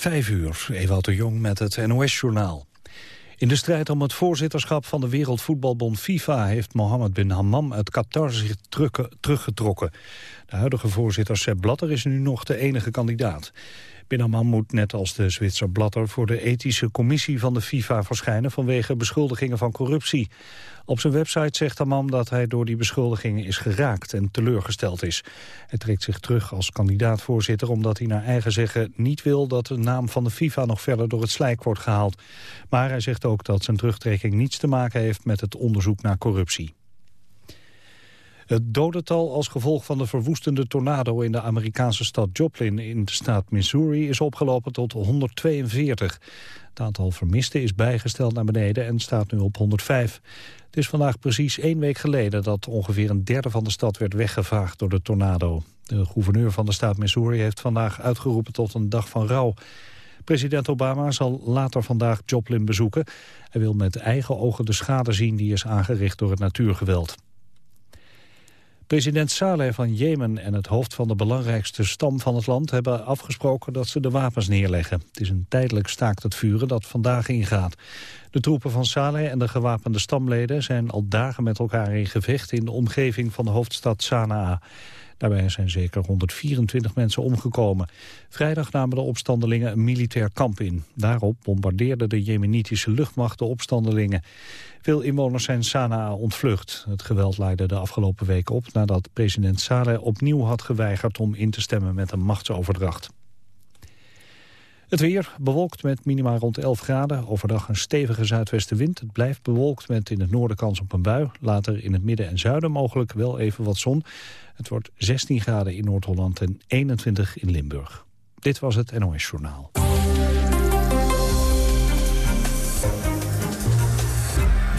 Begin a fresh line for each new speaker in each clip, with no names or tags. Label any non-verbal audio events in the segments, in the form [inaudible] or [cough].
Vijf uur, Ewout de Jong met het NOS-journaal. In de strijd om het voorzitterschap van de Wereldvoetbalbond FIFA... heeft Mohammed bin Hammam uit Qatar zich teruggetrokken. De huidige voorzitter Sepp Blatter is nu nog de enige kandidaat. Bin Hammam moet net als de Zwitser Blatter voor de ethische commissie van de FIFA verschijnen vanwege beschuldigingen van corruptie. Op zijn website zegt Hammam dat hij door die beschuldigingen is geraakt en teleurgesteld is. Hij trekt zich terug als kandidaat-voorzitter omdat hij naar eigen zeggen niet wil dat de naam van de FIFA nog verder door het slijk wordt gehaald. Maar hij zegt ook dat zijn terugtrekking niets te maken heeft met het onderzoek naar corruptie. Het dodental als gevolg van de verwoestende tornado in de Amerikaanse stad Joplin in de staat Missouri is opgelopen tot 142. Het aantal vermisten is bijgesteld naar beneden en staat nu op 105. Het is vandaag precies één week geleden dat ongeveer een derde van de stad werd weggevaagd door de tornado. De gouverneur van de staat Missouri heeft vandaag uitgeroepen tot een dag van rouw. President Obama zal later vandaag Joplin bezoeken. Hij wil met eigen ogen de schade zien die is aangericht door het natuurgeweld. President Saleh van Jemen en het hoofd van de belangrijkste stam van het land hebben afgesproken dat ze de wapens neerleggen. Het is een tijdelijk staakt het vuren dat vandaag ingaat. De troepen van Saleh en de gewapende stamleden zijn al dagen met elkaar in gevecht in de omgeving van de hoofdstad Sanaa. Daarbij zijn zeker 124 mensen omgekomen. Vrijdag namen de opstandelingen een militair kamp in. Daarop bombardeerde de jemenitische luchtmacht de opstandelingen. Veel inwoners zijn Sanaa ontvlucht. Het geweld leidde de afgelopen weken op nadat president Saleh opnieuw had geweigerd om in te stemmen met een machtsoverdracht. Het weer bewolkt met minima rond 11 graden. Overdag een stevige zuidwestenwind. Het blijft bewolkt met in het noorden kans op een bui. Later in het midden en zuiden mogelijk wel even wat zon. Het wordt 16 graden in Noord-Holland en 21 in Limburg. Dit was het NOS Journaal.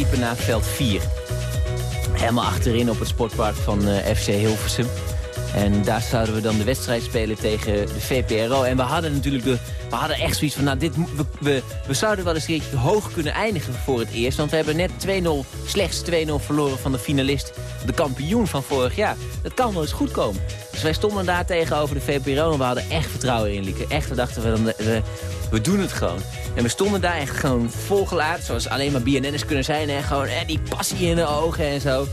Liepen naar veld 4. Helemaal achterin op het sportpark van eh, FC Hilversum. En daar zouden we dan de wedstrijd spelen tegen de VPRO. En we hadden natuurlijk de, we hadden echt zoiets van... Nou, dit, we, we, we zouden wel eens een keertje hoog kunnen eindigen voor het eerst. Want we hebben net 2-0, slechts 2-0 verloren van de finalist. De kampioen van vorig jaar. Dat kan wel eens goed komen. Dus wij stonden daar tegenover de VPRO en we hadden echt vertrouwen in Lieke. Echt, we dachten, we, we, we doen het gewoon. En we stonden daar echt gewoon volgelaten, zoals alleen maar BNN'ers kunnen zijn. En gewoon eh, die passie in de ogen en zo.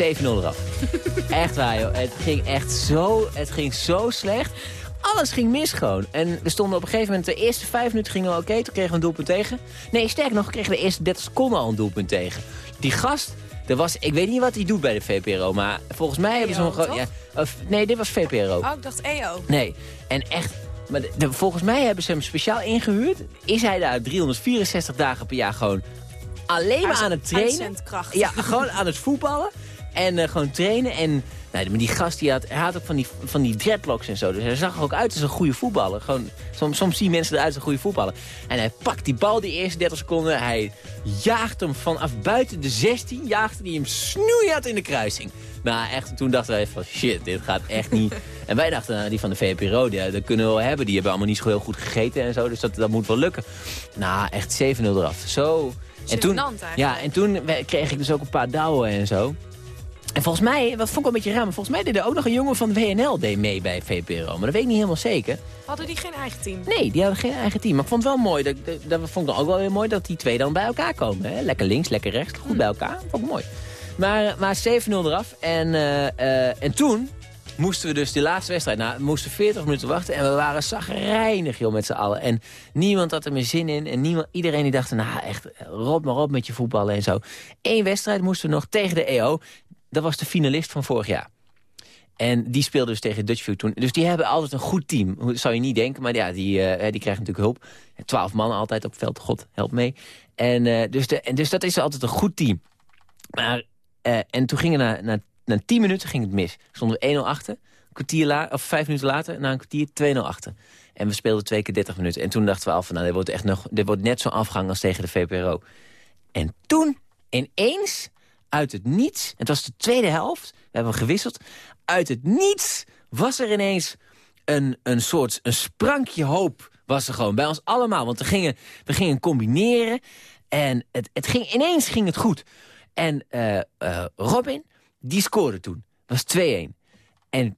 7-0 eraf. [laughs] echt waar, joh. Het ging echt zo, het ging zo slecht. Alles ging mis gewoon. En we stonden op een gegeven moment, de eerste vijf minuten gingen oké. toen kregen we een doelpunt tegen. Nee, sterker nog, kregen we de eerste 30 seconden al een doelpunt tegen. Die gast, er was, ik weet niet wat hij doet bij de VPRO, maar volgens mij hebben ze hem Ja, nee, dit was VPRO.
Oh, ik dacht EO.
Nee, en echt maar volgens mij hebben ze hem speciaal ingehuurd. Is hij daar 364 dagen per jaar gewoon alleen maar aan het trainen? Ja, gewoon aan het voetballen. En uh, gewoon trainen. En nee, maar die gast die had, hij had ook van die, van die dreadlocks en zo. Dus hij zag er ook uit als een goede voetballer. Gewoon, soms, soms zien mensen eruit als een goede voetballer. En hij pakt die bal die eerste 30 seconden. Hij jaagt hem vanaf buiten de 16. Jaagt hij hem snoeihard in de kruising. Nou, echt, toen dachten wij van shit, dit gaat echt niet. [laughs] en wij dachten, nou, die van de VPRO, die, dat kunnen we wel hebben. Die hebben allemaal niet zo heel goed gegeten en zo. Dus dat, dat moet wel lukken. Nou, echt 7-0 eraf. Zo.
En toen,
ja, en toen kreeg ik dus ook een paar douwen en zo. En volgens mij, wat vond ik wel een beetje raar, maar volgens mij deed er ook nog een jongen van WNL deed mee bij VPRO. Maar dat weet ik niet helemaal zeker.
Hadden die geen eigen team?
Nee, die hadden geen eigen team. Maar ik vond het wel mooi, dat, dat, dat vond ik dan ook wel weer mooi dat die twee dan bij elkaar komen. Hè? Lekker links, lekker rechts, goed bij elkaar. Vond ik mooi. Maar, maar 7-0 eraf. En, uh, uh, en toen moesten we dus die laatste wedstrijd... Nou, we moesten 40 minuten wachten en we waren zagrijnig joh, met z'n allen. En niemand had er meer zin in. En niemand, iedereen die dacht, nou echt, rot maar op met je voetballen en zo. Eén wedstrijd moesten we nog tegen de EO. Dat was de finalist van vorig jaar. En die speelde dus tegen Dutchview toen. Dus die hebben altijd een goed team. Zou je niet denken, maar ja, die, uh, die krijgen natuurlijk hulp. Twaalf mannen altijd op veld. God, help mee. En, uh, dus, de, en dus dat is altijd een goed team. Maar, uh, en toen ging na, na, na tien minuten ging het mis. Stonden we 1-0 achter. Kwartier la of vijf minuten later, na een kwartier 2-0 achter. En we speelden twee keer 30 minuten. En toen dachten we al van, nou, dit wordt, echt nog, dit wordt net zo'n afgang als tegen de VPRO. En toen, ineens, uit het niets... Het was de tweede helft, we hebben gewisseld. Uit het niets was er ineens een, een soort een sprankje hoop was er gewoon bij ons allemaal. Want we gingen, we gingen combineren en het, het ging, ineens ging het goed. En uh, uh, Robin, die scoorde toen. Was 2-1. En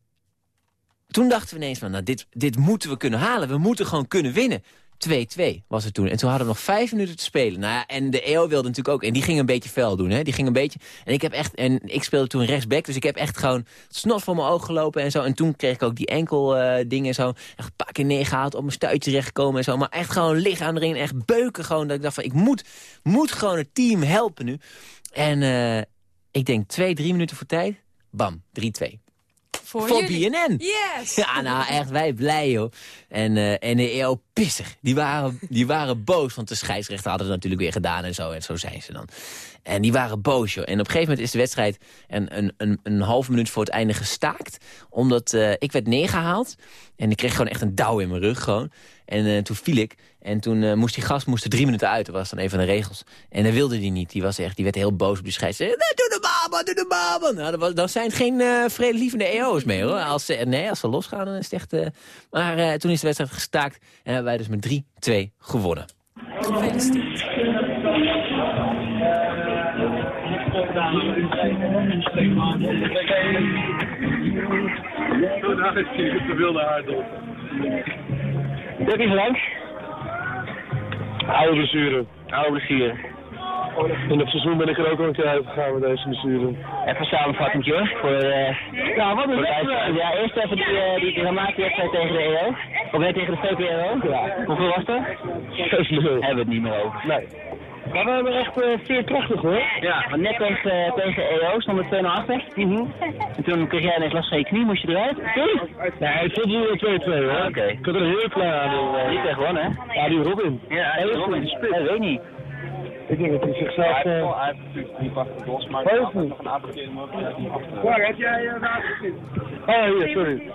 toen dachten we ineens van, nou, dit, dit moeten we kunnen halen. We moeten gewoon kunnen winnen. 2-2 was het toen. En toen hadden we nog vijf minuten te spelen. Nou ja, en de EO wilde natuurlijk ook. En die ging een beetje fel doen. Hè? Die ging een beetje. En ik heb echt. En ik speelde toen rechtsback. Dus ik heb echt gewoon snot voor mijn ogen gelopen en zo. En toen kreeg ik ook die enkel uh, dingen en zo. Echt een paar keer neergehaald. Op mijn stuitje terechtgekomen en zo. Maar echt gewoon lichaam erin. Echt beuken gewoon. Dat ik dacht van ik moet, moet gewoon het team helpen nu. En uh, ik denk twee, drie minuten voor tijd. Bam, 3-2
voor,
voor BNN.
Yes! [laughs]
Ja, nou echt, wij blij joh. En, uh, en de EO pissig. Die waren, die waren boos, want de scheidsrechter hadden het natuurlijk weer gedaan en zo. En zo zijn ze dan. En die waren boos, joh. En op een gegeven moment is de wedstrijd een, een, een, een halve minuut voor het einde gestaakt. Omdat uh, ik werd neergehaald. En ik kreeg gewoon echt een douw in mijn rug gewoon. En uh, toen viel ik. En toen uh, moest die gast moest er drie minuten uit. Dat was dan een van de regels. En dat wilde hij niet. Die, was echt, die werd heel boos op die scheidsrechter. Doe baba, doe de baba. Nou, dat, dat zijn geen uh, vredelievende EO's meer hoor. Als ze, nee, als ze losgaan dan is het echt... maar toen is de wedstrijd gestaakt. En hebben wij dus met 3-2 gewonnen.
Gefeliciteerd.
de wilde.
Dat is langs.
Oude blessure.
Oude blessure.
In het seizoen ben ik er ook al een keer uitgegaan met deze blessure.
Even samenvatting, hoor. Voor, uh,
ja, wat een
wedstrijd. Ja, eerst even die, uh, die dramatiewedstrijd tegen de EO. Of nee, tegen de VPRO.
Ja.
Hoeveel was dat?
6-0.
Hebben we het niet meer over.
Nee. Maar we hebben echt uh, zeer krachtig hoor.
Ja, want net tegen, tegen EO stond het 2-0 achter.
Mm -hmm.
En toen kreeg jij ineens last van je knie, moest je eruit?
Nee, het stond nu 2-2 hoor.
Ah, Oké. Okay.
Ik had er heel klaar aan.
Uh, die tegen gewonnen hè?
Ja, die Robin.
Ja, die Robin. Dat weet niet.
Ik denk dat hij zichzelf...
Ja, hij heeft wel uitgestuurd, die pakt het los, maar hij had nog een aantal keer mogelijk om af te...
Waar heb jij uh, Oh, hier, sorry.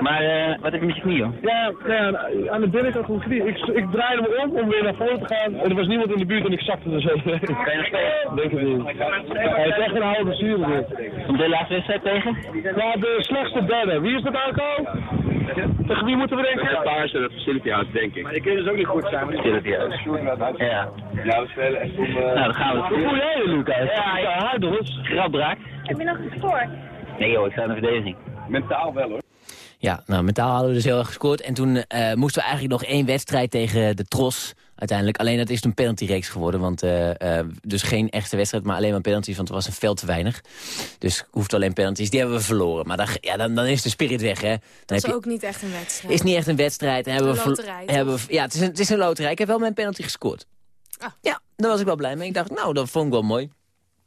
Maar uh, wat heb je met je knie, joh?
Ja, ja aan de binnenkant van mijn knie. Ik, ik draaide me om om weer naar voren te gaan. En er was niemand in de buurt en ik zakte er zo.
Kan je nog spelen? [laughs]
Denk het niet. Hij is echt een halve blessure dit.
Komt de laatste wedstrijd tegen?
Ja, de slechtste derde. Wie is dat Alco? Tegen wie moeten we denken?
Het paarse, dat Facility House, denk ik. Maar die kunnen dus ook niet goed zijn.
Facility House. Ja.
Ja, we spelen echt om... Uh...
Nou, dan gaan we.
Hoe voel jij je, Lucas?
Ja, ja, hard dus. Grapbraak.
Heb je nog gescoord?
Nee joh, ik sta in de verdediging.
Mentaal wel hoor.
Ja, nou, mentaal hadden we dus heel erg gescoord. En toen uh, moesten we eigenlijk nog één wedstrijd tegen de Tros uiteindelijk. Alleen dat is een penaltyreeks geworden. Want uh, uh, dus geen echte wedstrijd, maar alleen maar penalties. Want er was een veld te weinig. Dus hoeft alleen penalties. Die hebben we verloren. Maar dan, ja, dan, dan is de spirit weg, hè. Dan
dat is
je,
ook niet echt een wedstrijd.
Is niet echt een wedstrijd. Hebben
een
we
loterij,
hebben we, Ja, het is, een, het is een loterij. Ik heb wel mijn penalty gescoord.
Ah.
Ja, daar was ik wel blij mee. Ik dacht, nou, dat vond ik wel mooi.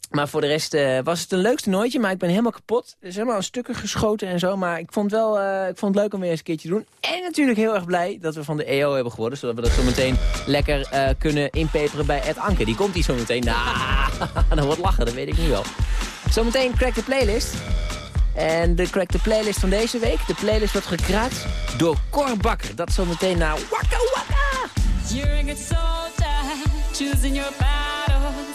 Maar voor de rest uh, was het een leuk toernooitje, maar ik ben helemaal kapot. Er helemaal aan stukken geschoten en zo, maar ik vond, wel, uh, ik vond het leuk om weer eens een keertje te doen. En natuurlijk heel erg blij dat we van de EO hebben geworden, zodat we dat zo meteen lekker uh, kunnen inpeperen bij Ed Anke. Die komt hier zo meteen. Nou, [laughs] dan wordt lachen, dat weet ik nu wel. Zometeen crack de playlist. En de crack de playlist van deze week, de playlist wordt gekraakt door Cor Bakker. Dat zometeen naar Waka Waka.
You're a good soldier, choosing your battle.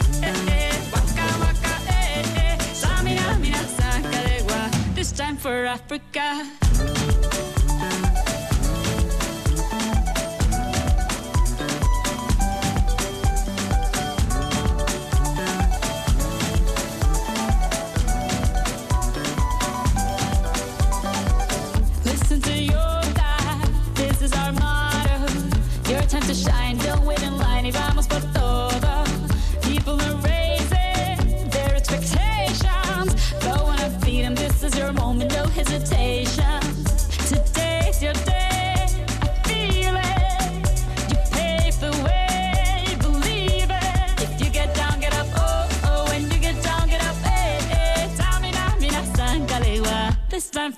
for Africa.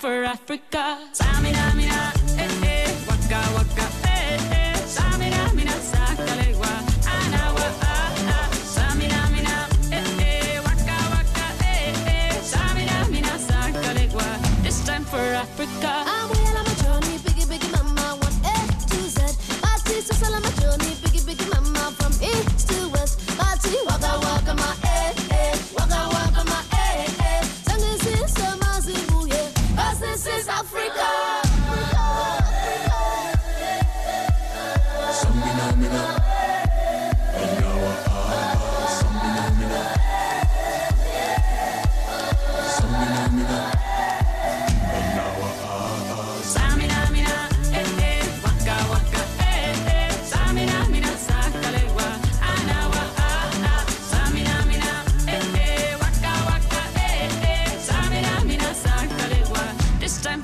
For Africa.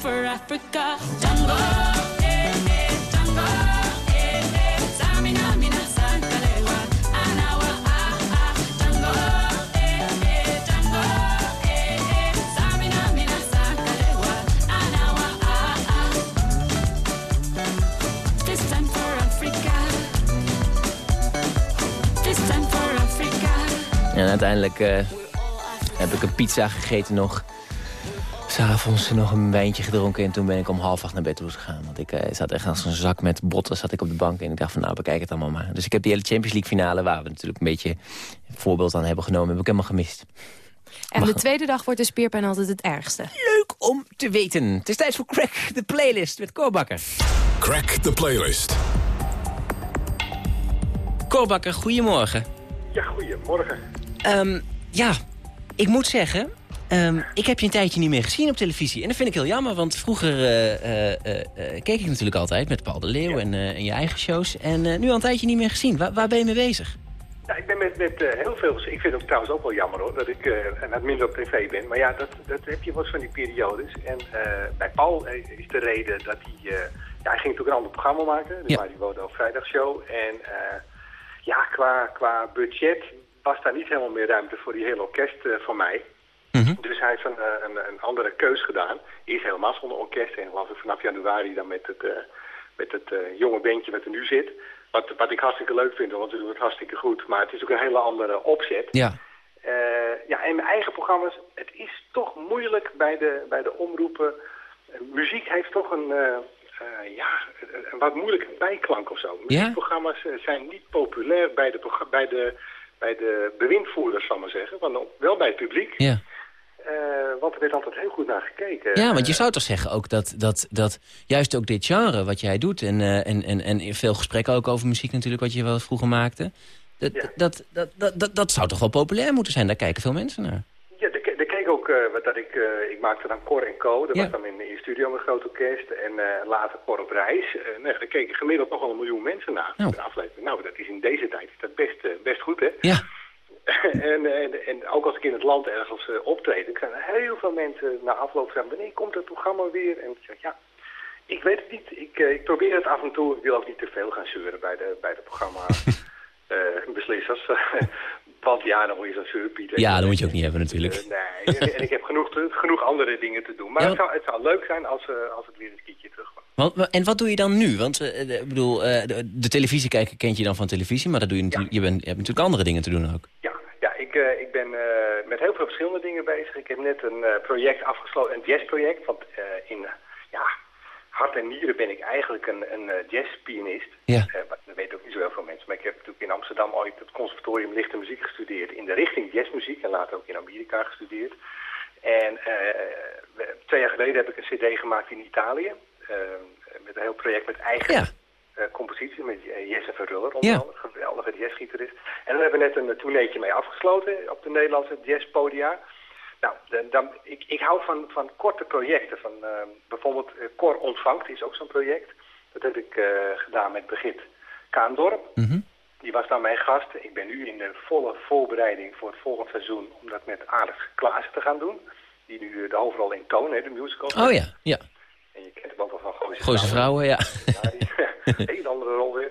For Africa.
En uiteindelijk eh, heb ik een pizza gegeten nog. S'avonds nog een wijntje gedronken en toen ben ik om half acht naar bed toe gegaan. Want ik eh, zat echt als een zak met botten zat ik op de bank. En ik dacht van nou, bekijk het allemaal maar. Dus ik heb die hele Champions League finale, waar we natuurlijk een beetje een voorbeeld aan hebben genomen, heb ik helemaal gemist.
En de tweede dag wordt de spierpijn altijd het ergste.
Leuk om te weten. Het is tijd voor Crack, de playlist met Koorbakker.
Crack the playlist.
Koorbakker, goedemorgen.
Ja, goedemorgen.
Ehm, ja, ik moet zeggen, ehm, ik heb je een tijdje niet meer gezien op televisie. En dat vind ik heel jammer, want vroeger eh, eh, eh, keek ik natuurlijk altijd met Paul de Leeuw en, en je eigen shows. En nu al een tijdje niet meer gezien. Waar, waar ben je mee bezig?
Ja, ik ben met, met heel veel... Ik vind het trouwens ook wel jammer hoor, dat ik eh, wat minder op tv ben. Maar ja, dat, dat heb je eens van die periodes. En bij Paul is de reden dat hij... ja, hij ging natuurlijk een ander programma maken, de
Ja.
Mario Wodo Vrijdagshow. En ja, qua, qua budget was daar niet helemaal meer ruimte voor die hele orkest van mij.
Mhm.
Dus hij heeft een, eh, een, een andere keus gedaan. Eerst helemaal zonder orkest en geloof ik vanaf januari dan met het, eh, met het eh, jonge bandje wat er nu zit. Wat, wat ik hartstikke leuk vind, want ze doen het hartstikke goed. Maar het is ook een hele andere opzet.
Ja.
Ja, en mijn eigen programma's, het is toch moeilijk bij de, bij de omroepen. Muziek heeft toch een, ja, een- wat moeilijke bijklank of zo. Muziekprogramma's zijn niet populair bij de, bij de, bij de bewindvoerders, zal ik maar zeggen. Maar wel bij het publiek.
Ja.
Eh, want er werd altijd heel goed naar gekeken.
Ja, want je zou toch zeggen ook dat, dat, dat juist ook dit genre wat jij doet... en, eh, en, en, en veel gesprekken ook over muziek natuurlijk, wat je wel vroeger maakte... Dat, dat, dat, dat, dat, dat zou toch wel populair moeten zijn? Daar kijken veel mensen naar.
Ja, er, ke- er keek ook, wat dat ik, ik maakte dan Cor en Co. Dat
Ja.
was dan in, in studio met groot orkest. En later Cor op reis. Uh, nee, daar keken gemiddeld nog wel een miljoen mensen naar. De aflevering. Nou, dat is in deze tijd dat best, best goed, hè?
Ja. [laughs]
en, en, en ook als ik in het land ergens eh, optreed, ik zijn er heel veel mensen na afloop zeggen, wanneer komt het programma weer? En ik zeg, ja, ik weet het niet. Ik, eh, ik probeer het af en toe. Ik wil ook niet te veel gaan zeuren bij de, bij de programma [laughs] eh, beslissers. [laughs] Want ja, dan word je zo'n zeurpiet.
Ja, dat moet je ook niet hebben natuurlijk.
Eh, nee, en, ik heb genoeg, te- genoeg andere dingen te doen. Maar
Ja,
het, zou, het zou leuk zijn als, eh, als het weer een keertje terug was.
Want, wa- en wat doe je dan nu? Want eh, ik bedoel, de, de televisie kijken kent je dan van televisie... maar dat doe je, natuurlijk, je, bent, je hebt natuurlijk andere dingen te doen ook.
Ja, ja ik, ik ben met heel veel verschillende dingen bezig. Ik heb net een project afgesloten, een jazzproject. Want in ja, hart en nieren ben ik eigenlijk een, een eh, jazzpianist.
Ja.
Eh, dat weten ook niet zo heel veel mensen. Maar ik heb natuurlijk in Amsterdam ooit het conservatorium lichte muziek gestudeerd. In de richting jazzmuziek en later ook in Amerika gestudeerd. En eh, we- twee jaar geleden heb ik een cd gemaakt in Italië. met een heel project met eigen
Ja.
eh, compositie met Jesse Verruller, onder
Ja.
andere, geweldige jazzgitarist. En daar hebben we net een tourneetje mee afgesloten op de Nederlandse jazzpodia. Nou, dan, ik, ik hou van, van korte projecten. Van, eh, bijvoorbeeld eh, Cor Ontvangt is ook zo'n project. Dat heb ik eh, gedaan met Brigitte Kaandorp.
Mhm.
Die was dan mijn gast. Ik ben nu in de volle voorbereiding voor het volgend seizoen om dat met Alex Klaassen te gaan doen. Die nu eh, de hoofdrol in Toon, hè, de musical.
Oh ja, ja.
En je kent hem ook wel van Gooise
Gooise vrouwen, ja.
ja, die, [laughs] een hele andere rol weer.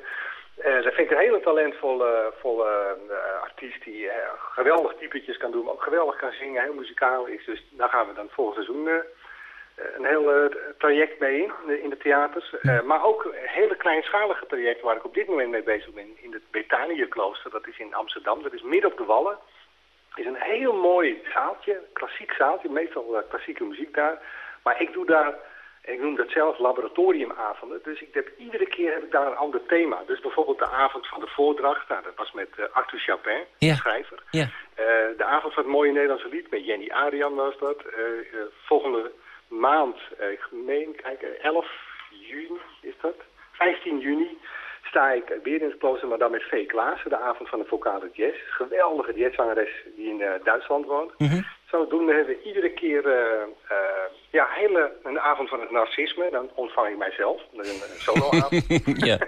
Eh dat vind ik een hele talentvolle volle, eh, artiest die eh, geweldig typetjes kan doen, maar ook geweldig kan zingen, heel muzikaal is. Dus daar gaan we dan volgend seizoen een heel traject mee in, in de theaters. Eh, maar ook hele kleinschalige trajecten waar ik op dit moment mee bezig ben. In het Betanië-klooster, dat is in Amsterdam. Dat is midden op de Wallen. is een heel mooi zaaltje, klassiek zaaltje, meestal klassieke muziek daar. Maar ik doe daar, ik noem dat zelf laboratoriumavonden. Dus ik heb, iedere keer heb ik daar een ander thema. Dus bijvoorbeeld de avond van de voordracht, nou, dat was met eh, Arthur Chapin,
Ja.
schrijver.
Ja.
Eh, de avond van het mooie Nederlandse lied met Jenny Arian was dat. Eh, volgende maand, ik meen, kijk, eh, 11 juni is dat. 15 juni sta ik weer in het klooster, maar dan met V. Klaassen, de avond van de vocale jazz. Geweldige jazzzangeres die in Duitsland woont. Zodoende hebben we iedere keer eh, eh, ja, hele, een avond van het narcisme. Dan ontvang ik mijzelf. Dat is een, soloavond. [laughs]
ja. [laughs]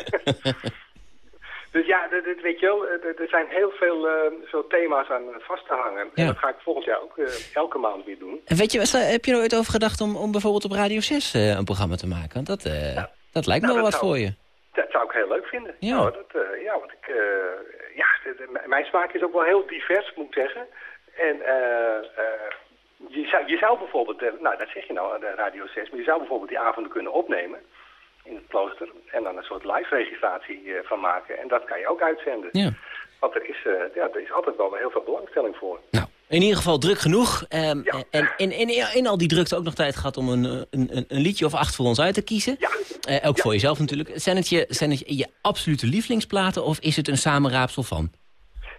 Dus ja, dat, dat weet je wel, er, er zijn heel veel eh, zo thema's aan vast te hangen.
Ja.
En dat ga ik volgend jaar ook eh, elke maand weer doen.
En weet je, heb je er ooit over gedacht om, om bijvoorbeeld op Radio 6 eh, een programma te maken? Want dat, eh, dat lijkt me
Nou,
wel
dat
wat
zou-
voor je.
Dat zou ik heel leuk vinden.
Ja.
Nou, dat, eh, ja, want ik, eh, ja, mijn smaak is ook wel heel divers, moet ik zeggen. En eh, eh, je, zou, je zou bijvoorbeeld, eh, nou dat zeg je nou, de Radio 6, maar je zou bijvoorbeeld die avonden kunnen opnemen in het klooster. En dan een soort live registratie eh, van maken. En dat kan je ook uitzenden.
Ja.
Want er is, ja, er is altijd wel heel veel belangstelling voor.
Nou, in ieder geval druk genoeg. Ehm,
Ja.
En in, in, in al die drukte ook nog tijd gehad om een, een, een, liedje of acht voor ons uit te kiezen.
Ja.
Ook voor jezelf natuurlijk. Zijn het, je, zijn het je, je absolute lievelingsplaten of is het een samenraapsel van?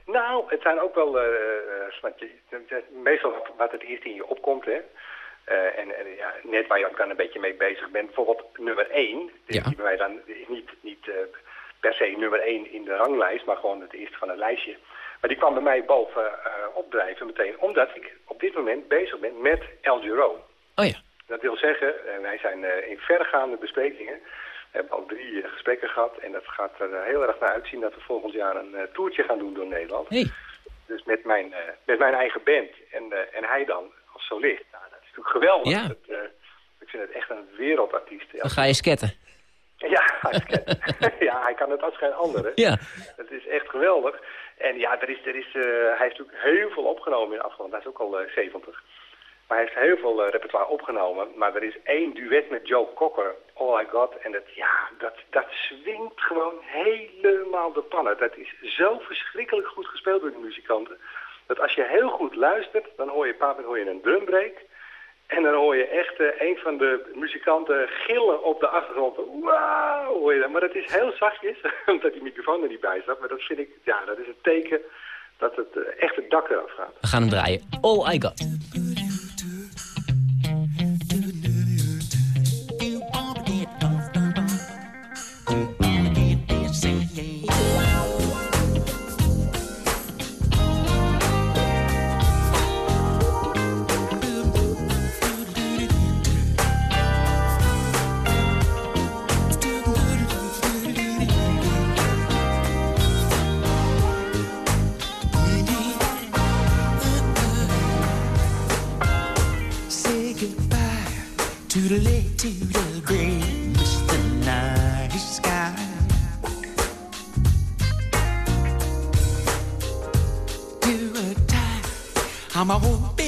Nou, het zijn ook wel, eh, eh, je- meestal wat, het eerst in je opkomt, hè. Eh, en en ja, net waar je ook dan een beetje mee bezig bent. Bijvoorbeeld nummer 1, die,
Ja.
die bij mij dan is niet, niet eh, per se nummer 1 in de ranglijst, maar gewoon het eerste van een lijstje. Maar die kwam bij mij boven eh, opdrijven meteen, omdat ik op dit moment bezig ben met El Giro.
Oh ja.
Dat wil zeggen, eh, wij zijn eh, in verregaande besprekingen. We hebben al drie eh, gesprekken gehad en dat gaat er eh, heel erg naar uitzien dat we volgend jaar een eh, toertje gaan doen door Nederland.
Hey.
Dus met mijn, met mijn eigen band en, en hij dan als solist. Nou, dat is natuurlijk geweldig.
Ja.
Dat, ik vind het echt een wereldartiest.
Dan ga je sketten.
Ja, [laughs] hij, [laughs] ja, hij kan het als geen ander.
Ja.
Het is echt geweldig. En ja, er is, er is, hij heeft natuurlijk heel veel opgenomen in de afgelopen. Hij is ook al eh, 70. Maar hij heeft heel veel eh, repertoire opgenomen. Maar er is één duet met Joe Cocker, All I Got. En dat, ja, dat, dat swingt gewoon helemaal de pannen. Dat is zo verschrikkelijk goed gespeeld door de muzikanten. Dat als je heel goed luistert, dan hoor je, dan hoor je een drumbreak. En dan hoor je echt eh, een van de muzikanten gillen op de achtergrond. Wauw, hoor je dat. Maar dat is heel zachtjes, [laughs] omdat die microfoon er niet bij staat. Maar dat vind ik, ja, dat is een teken dat het eh, echt het dak eraf gaat.
We gaan hem draaien. All I Got.
To the late, to the. Night Sky. Do a I'm a open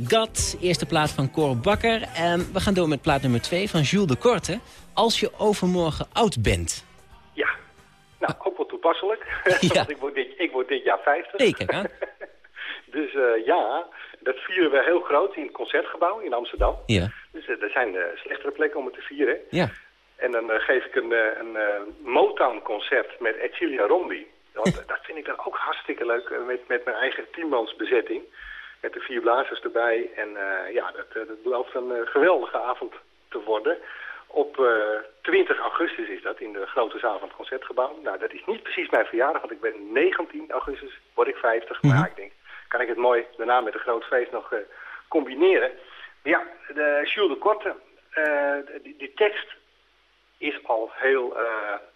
Got,
eerste plaat van Cor Bakker. En we gaan door met plaat nummer 2 van Jules de Korte. Als je overmorgen oud bent.
Ja, nou, ook wel toepasselijk. [laughs] [laughs]
Ja.
Want ik word, dit, ik word dit jaar 50.
Nee, kijk aan.
dus eh, ja, dat vieren we heel groot in het Concertgebouw in Amsterdam.
Ja.
Dus eh, er zijn eh, slechtere plekken om het te vieren.
Ja.
En dan geef ik een, een Motown-concert met Ecilia Rondi. Want [laughs] dat vind ik dan ook hartstikke leuk met, met mijn eigen tienmansbezetting. Met de vier blazers erbij. En eh, ja, dat, eh, dat belooft een eh, geweldige avond te worden. Op eh, 20 augustus is dat, in de grote zaal van het Concertgebouw. Nou, dat is niet precies mijn verjaardag, want ik ben 19 augustus, word ik 50. Maar ja, ik denk, kan ik het mooi daarna met een groot feest nog combineren. Maar ja, de Jules de Korte, die, die tekst is al heel,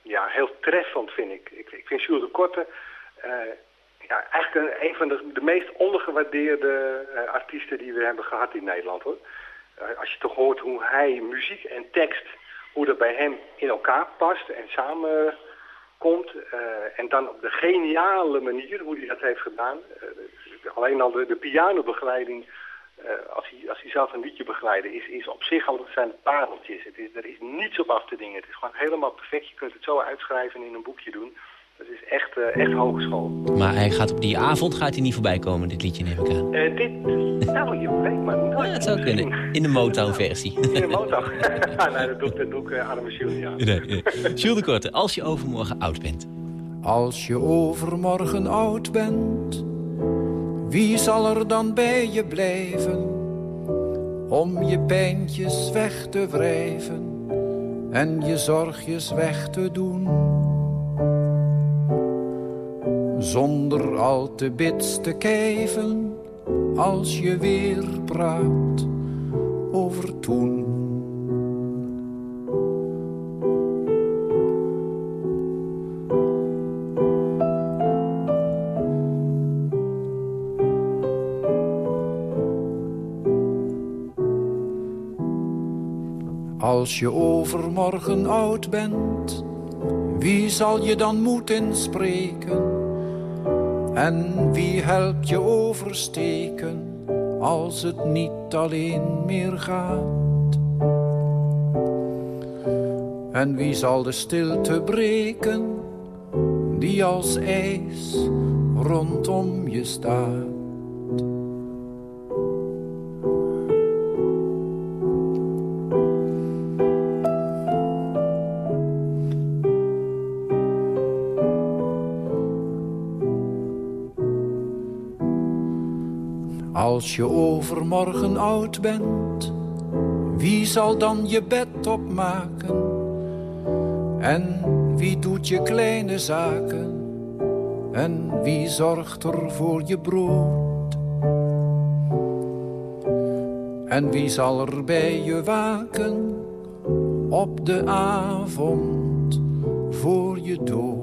ja, heel treffend, vind ik. Ik, ik vind Jules de Korte ja, eigenlijk een, een van de, de meest ondergewaardeerde eh, artiesten die we hebben gehad in Nederland. hoor. Eh, als je toch hoort hoe hij muziek en tekst, hoe dat bij hem in elkaar past en samenkomt. eh, en dan op de geniale manier hoe hij dat heeft gedaan. Alleen al de, de pianobegeleiding als, hij, als hij zelf een liedje begeleiden, is, is op zich al zijn pareltjes. Het is, er is niets op af te dingen. Het is gewoon helemaal perfect. Je kunt het zo uitschrijven en in een boekje doen. Dat is echt, eh, echt hogeschool.
Maar hij gaat op die avond gaat hij niet voorbij komen, dit liedje neem ik aan.
Eh, dit, nou, je weet maar nooit. [laughs]
Ja, het zou kunnen. In de Motown-versie. [laughs]
In de motor. [laughs] Ah, nee, dat doe ik, dat doe ik arme Jules, ja.
Nee, nee. Jules de Korte, als je overmorgen oud bent.
Als je overmorgen oud bent, wie zal er dan bij je blijven? Om je pijntjes weg te wrijven en je zorgjes weg te doen. Zonder al te bits te kijven, als je weer praat over toen. Als je overmorgen oud bent, wie zal je dan moeten spreken? En wie helpt je oversteken als het niet alleen meer gaat? En wie zal de stilte breken die als ijs rondom je staat? Als je overmorgen oud bent, Wie zal dan je bed opmaken? En wie doet je kleine zaken? En wie zorgt er voor je brood? En wie zal er bij je waken op de avond voor je dood?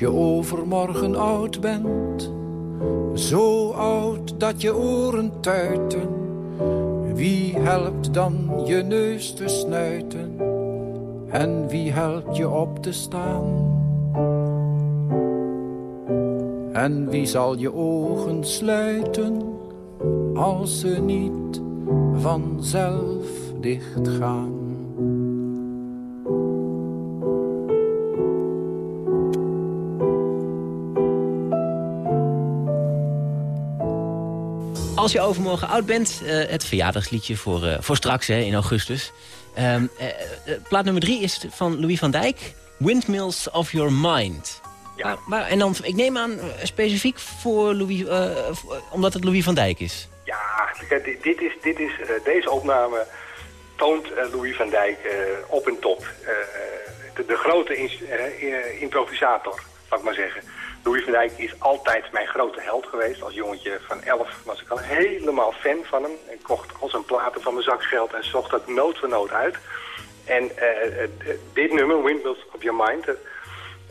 Je overmorgen oud bent, zo oud dat je oren tuiten. Wie helpt dan je neus te snuiten? En wie helpt je op te staan? En wie zal je ogen sluiten als ze niet vanzelf dichtgaan?
Als je overmorgen oud bent, eh, het verjaardagsliedje voor, eh, voor straks hè, in augustus. Ehm, eh, plaat nummer drie is van Louis van Dijk. Windmills of Your Mind.
Ja.
Maar, maar- en dan, ik neem aan, specifiek voor Louis, voor- omdat het Louis van Dijk is.
Ja, dit, is, dit is, deze opname toont Louis van Dijk op en top. De, de grote improvisator, zal ik maar zeggen. Louis van Dijk is altijd mijn grote held geweest. Als jongetje van 11 was ik al helemaal fan van hem. En kocht al zijn platen van mijn zakgeld en zocht dat noot voor noot uit. En eh, eh, dit nummer, Windmills of Your Mind, eh,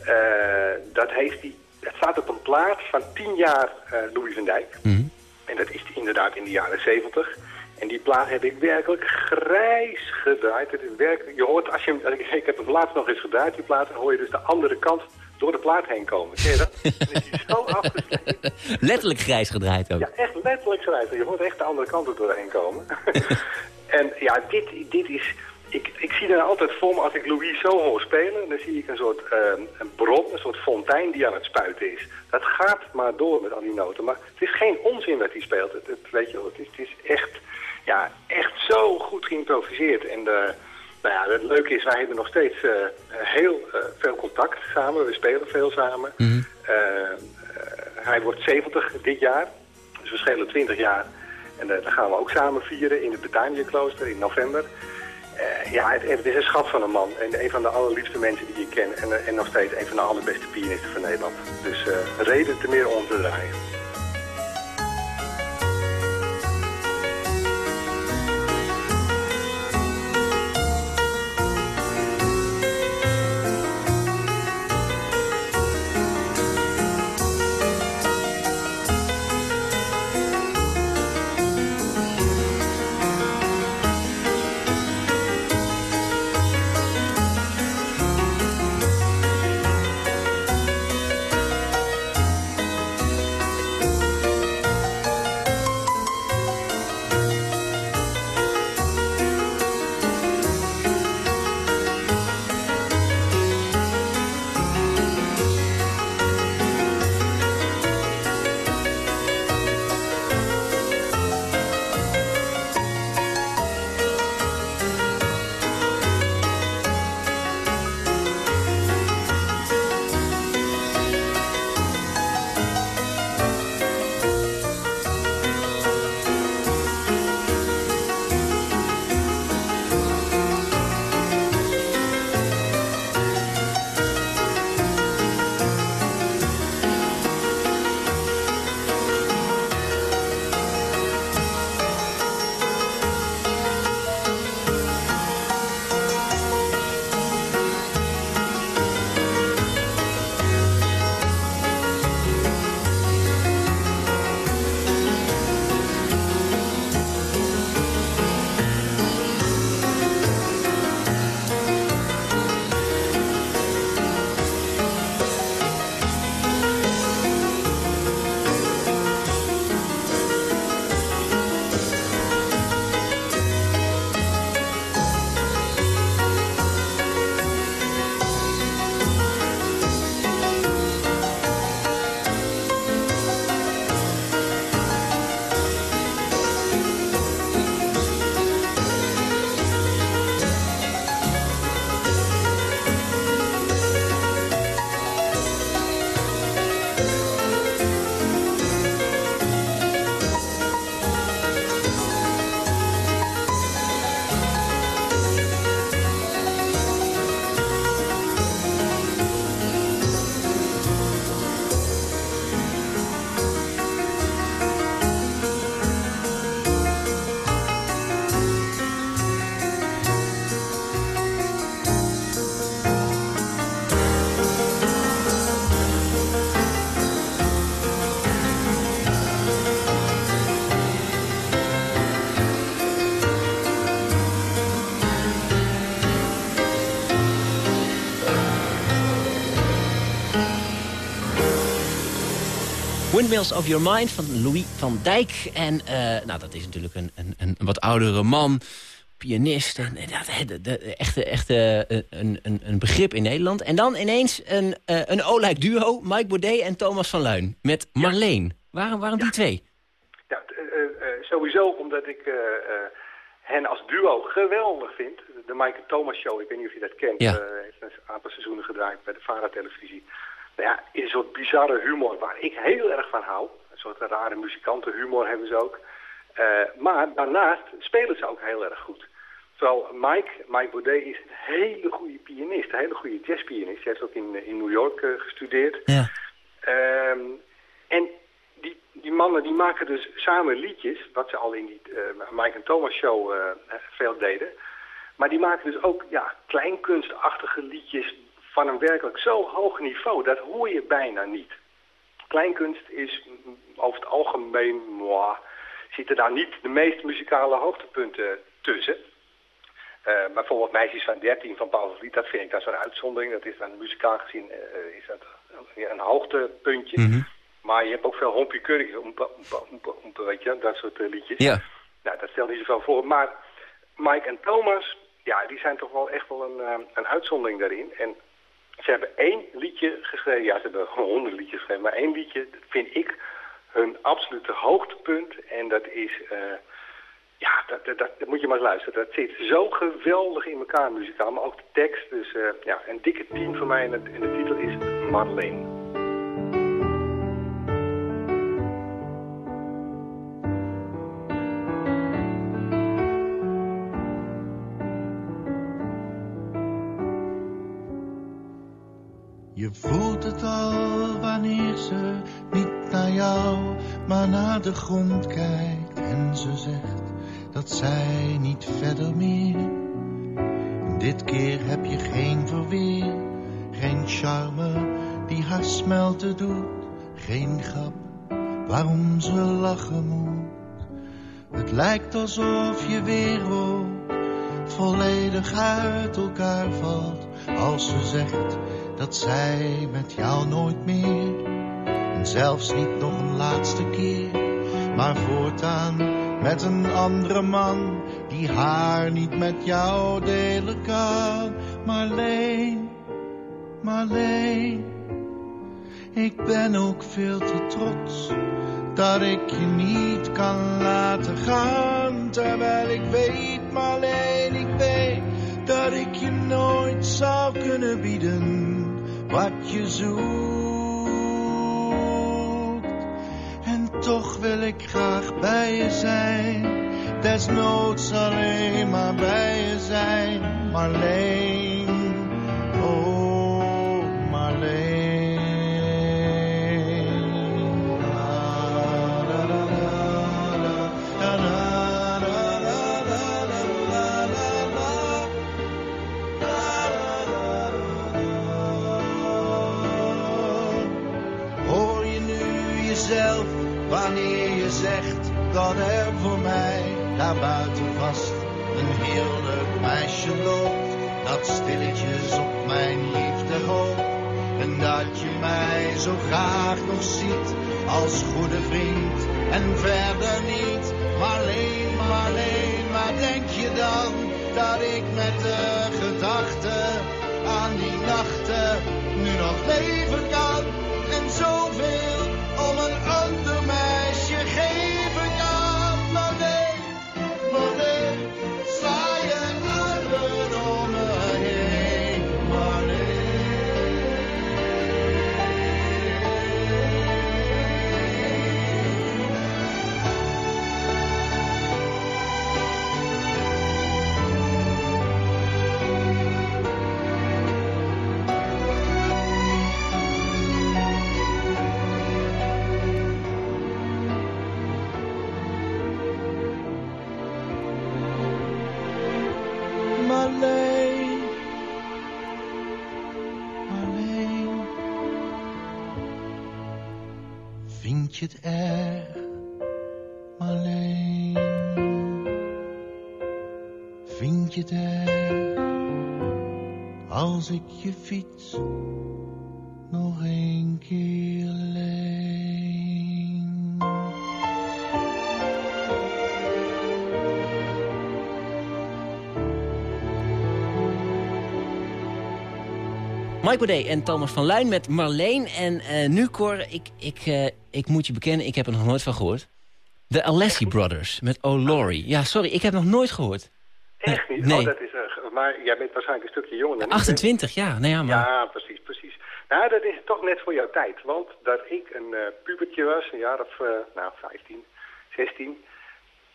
eh, dat heeft hij... Het staat op een plaat van 10 jaar eh, Louis van Dijk. En dat is die inderdaad in de jaren 70. En die plaat heb ik werkelijk grijs gedraaid. Het is werkelijk, je hoort, als je, ik heb hem laatst nog eens gedraaid, die plaat, dan hoor je dus de andere kant door de plaat heen komen. Ken je dat? [laughs] Dan is zo.
Letterlijk grijs gedraaid ook.
Ja, echt letterlijk grijs. Je hoort echt de andere kant er doorheen komen. [laughs] en ja, dit, dit is... Ik, ik zie er altijd voor me, als ik Louis zo hoor spelen, dan zie ik een soort ehm, een bron, een soort fontein die aan het spuiten is. Dat gaat maar door met al die noten. Maar het is geen onzin wat hij speelt. Het, het, weet je, wel, het, is, het is echt, ja, echt zo goed geïmproviseerd. En de, nou ja, het leuke is, wij hebben nog steeds eh, heel eh, veel contact samen. We spelen veel samen.
Mhm.
Eh, hij wordt 70 dit jaar. Dus we schelen 20 jaar. En dat gaan we ook samen vieren in het Betanië-klooster in november. Ja, het, het is een schat van een man. En een van de allerliefste mensen die ik ken. En, en nog steeds een van de allerbeste pianisten van Nederland. Dus reden te meer om te draaien.
Windmills of Your Mind van Louis van Dijk. En eh, nou, dat is natuurlijk een, een, een wat oudere man, pianist. En, ja, de, de, echte eh, een, een, een begrip in Nederland. En dan ineens een, eh, een Olijk duo, Mike Baudet en Thomas van Luin. Met Marleen. Waarom, waarom die twee?
Ja, eh, eh, sowieso omdat ik eh, eh, hen als duo geweldig vind. De Mike en Thomas Show, ik weet niet of je dat kent. Eh, heeft een aantal seizoenen gedraaid bij de VARA-televisie. Nou ja, een soort bizarre humor waar ik heel erg van hou. Een soort rare muzikantenhumor hebben ze ook. Eh, maar daarnaast spelen ze ook heel erg goed. Vooral Mike, Mike Baudet is een hele goede pianist, een hele goede jazzpianist. Hij heeft ook in, in New York eh, gestudeerd.
Ja.
Ehm, en die, die mannen die maken dus samen liedjes, wat ze al in die eh, Mike en Thomas show eh, veel deden. Maar die maken dus ook ja, kleinkunstachtige liedjes van een werkelijk zo hoog niveau. Dat hoor je bijna niet. Kleinkunst is mm, over het algemeen, zitten daar niet de meest muzikale hoogtepunten tussen. Eh, bijvoorbeeld Meisjes van 13 van Paul Vliet, dat vind ik dan zo'n uitzondering. Dat is dan muzikaal gezien eh, is dat een, een hoogtepuntje. Maar je hebt ook veel hompje kurkjes, ompa, weet je, dat soort eh, liedjes.
Ja.
Nou, dat stelt niet zoveel voor. Maar Mike en Thomas, ja, die zijn toch wel echt wel een, een uitzondering daarin. En ze hebben één liedje geschreven, ja, ze hebben honderd liedjes geschreven, maar één liedje, vind ik hun absolute hoogtepunt. En dat is, eh, ja, dat, dat, moet je maar luisteren. Dat zit zo geweldig in elkaar muzikaal, maar ook de tekst. Dus eh, ja, een dikke tien voor mij en, en de titel is Madeleine.
Grond. En ze zegt dat zij niet verder meer. En dit keer heb je geen verweer, geen charme die haar smelten doet. Geen grap waarom ze lachen moet. Het lijkt alsof je wereld volledig uit elkaar valt als ze zegt dat zij met jou nooit meer en zelfs niet nog een laatste keer, maar voortaan met een andere man die haar niet met jou delen kan. Marleen, Marleen, ik ben ook veel te trots dat ik je niet kan laten gaan. Terwijl ik weet, Marleen, ik weet dat ik je nooit zou kunnen bieden wat je zoekt. Toch wil ik graag bij je zijn, desnoods alleen maar bij je zijn, Marleen. Oh, stilletjes op mijn liefde hoopt en dat je mij zo graag nog ziet als goede vriend en verder niet. Marleen, Marleen, maar denk je dan dat ik met de gedachte aan die nachten zit er alleen. Vind je het als ik je fiets nog een keer leen?
Mike Baudet en Thomas van Luin met Marleen. En uh, nu, Cor, ik, ik, uh, ik moet je bekennen, ik heb er nog nooit van gehoord. De Alessi Brothers met Oh Laurie. Ja, sorry, ik heb nog nooit gehoord.
Echt niet?
Nee.
Oh, dat is, eh, maar jij bent waarschijnlijk een stukje jonger dan ik ben.
28, ja. Nou ja, maar...
Ja, precies, precies. Nou, dat is toch net voor jouw tijd. Want dat ik een eh, pubertje was, een jaar of, eh, nou, 15, 16...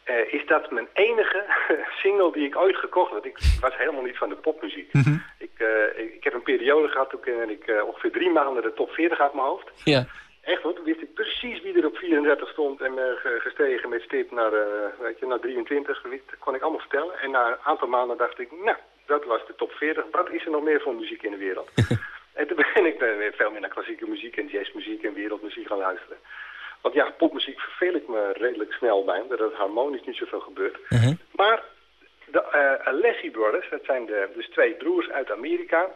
eh, is dat mijn enige [laughs] single die ik ooit gekocht had. Ik was helemaal niet van de popmuziek. ik, eh, ik, ik heb een periode gehad, toen ik ongeveer drie maanden de top 40 uit mijn hoofd.
Ja.
Echt hoor, toen wist ik precies wie er op 34 stond en eh, ge- gestegen met stip naar, eh, weet je, naar 23. Dat kon ik allemaal vertellen. En na een aantal maanden dacht ik, nou, dat was de top 40. Wat is er nog meer voor muziek in de wereld? [laughs] en toen ben ik ben weer veel meer naar klassieke muziek en jazzmuziek en wereldmuziek gaan luisteren. Want ja, popmuziek verveel ik me redelijk snel bij, omdat het harmonisch niet zoveel gebeurt. Maar de eh Alessi Brothers, dat zijn de, dus twee broers uit Amerika.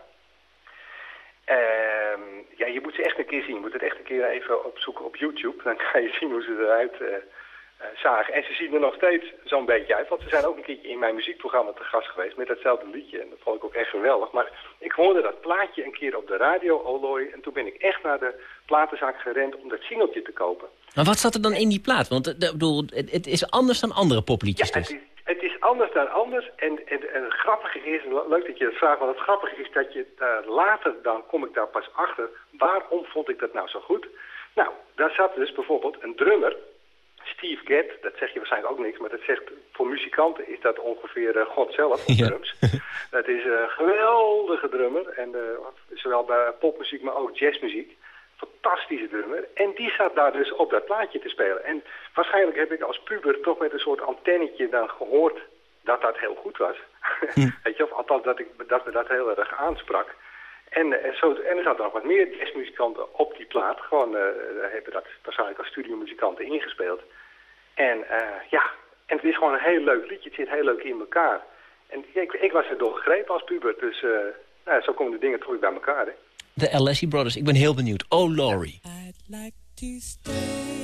Ehm, ja, je moet ze echt een keer zien. Je moet het echt een keer even opzoeken op YouTube. Dan kan je zien hoe ze eruit eh, eh, zagen. En ze zien er nog steeds zo'n beetje uit. Want ze zijn ook een keertje in mijn muziekprogramma te gast geweest met datzelfde liedje. En dat vond ik ook echt geweldig. Maar ik hoorde dat plaatje een keer op de radio, Oloy. En toen ben ik echt naar de platenzaak gerend om dat singeltje te kopen.
Maar wat zat er dan in die plaat? Want eh, ik bedoel, het, het is anders dan andere popliedjes dus.
Het is anders dan anders. En, en, en het grappige is, leuk dat je het vraagt, want het grappige is dat je daar later, dan kom ik daar pas achter, waarom vond ik dat nou zo goed? Nou, daar zat dus bijvoorbeeld een drummer, Steve Gadd, dat zeg je waarschijnlijk ook niks, maar dat zegt voor muzikanten is dat ongeveer eh, God zelf op drums. [laughs] Dat is een geweldige drummer, en, eh, zowel bij popmuziek, maar ook jazzmuziek. Fantastische drummer. En die zat daar dus op dat plaatje te spelen. En waarschijnlijk heb ik als puber toch met een soort antennetje dan gehoord dat dat heel goed was. [laughs] Weet je, of althans dat, ik, dat me dat heel erg aansprak. En, eh, zo, en er zaten nog wat meer jazzmuzikanten op die plaat. Gewoon eh, hebben dat waarschijnlijk als studiomuzikanten ingespeeld. En eh, ja, en het is gewoon een heel leuk liedje. Het zit heel leuk in elkaar. En ik, ik was erdoor gegrepen als puber. Dus nou, zo komen de dingen toch weer bij elkaar. Hè.
De Alessi Brothers, ik ben heel benieuwd. Oh Laurie.
like to stay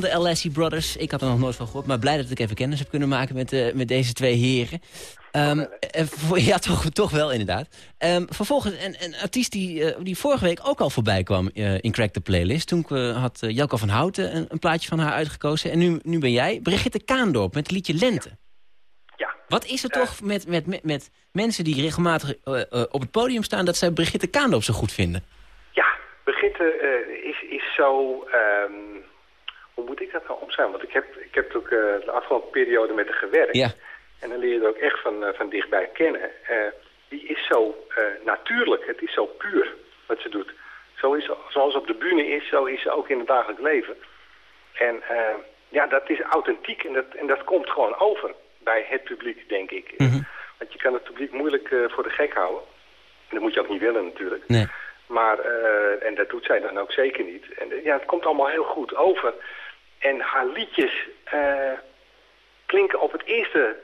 van de Lassie Brothers. Ik had er nog nooit van gehoord, maar blij dat ik even kennis heb kunnen maken met, eh, met deze twee heren. Ehm, eh, ja, toch, toch wel inderdaad. Ehm, vervolgens een, een artiest die, eh, die vorige week ook al voorbij kwam in Crack the Playlist. Toen had uh, Jelko van Houten een, een, plaatje van haar uitgekozen. En nu, nu ben jij Brigitte Kaandorp met het liedje Lente.
Ja.
Wat is er toch met, met, met, met mensen die regelmatig uh, uh, op het podium staan... dat zij Brigitte Kaandorp zo goed vinden?
Ja, Brigitte uh, is, is zo... Um, hoe moet ik dat nou omschrijven? Want ik heb, ik heb ook de afgelopen periode met haar gewerkt.
Ja.
En dan leer je er ook echt van, van dichtbij kennen. die is zo natuurlijk, het is zo puur wat ze doet. Zo is, zoals op de bühne is, zo is ze ook in het dagelijks leven. En ja, dat is authentiek en dat, en dat komt gewoon over bij het publiek, denk ik.
Mhm.
Mm -hmm. Want je kan het publiek moeilijk uh, voor de gek houden. En dat moet je ook niet willen natuurlijk.
Nee.
Maar, uh, en dat doet zij dan ook zeker niet. En ja, het komt allemaal heel goed over. En haar liedjes uh, klinken op het eerste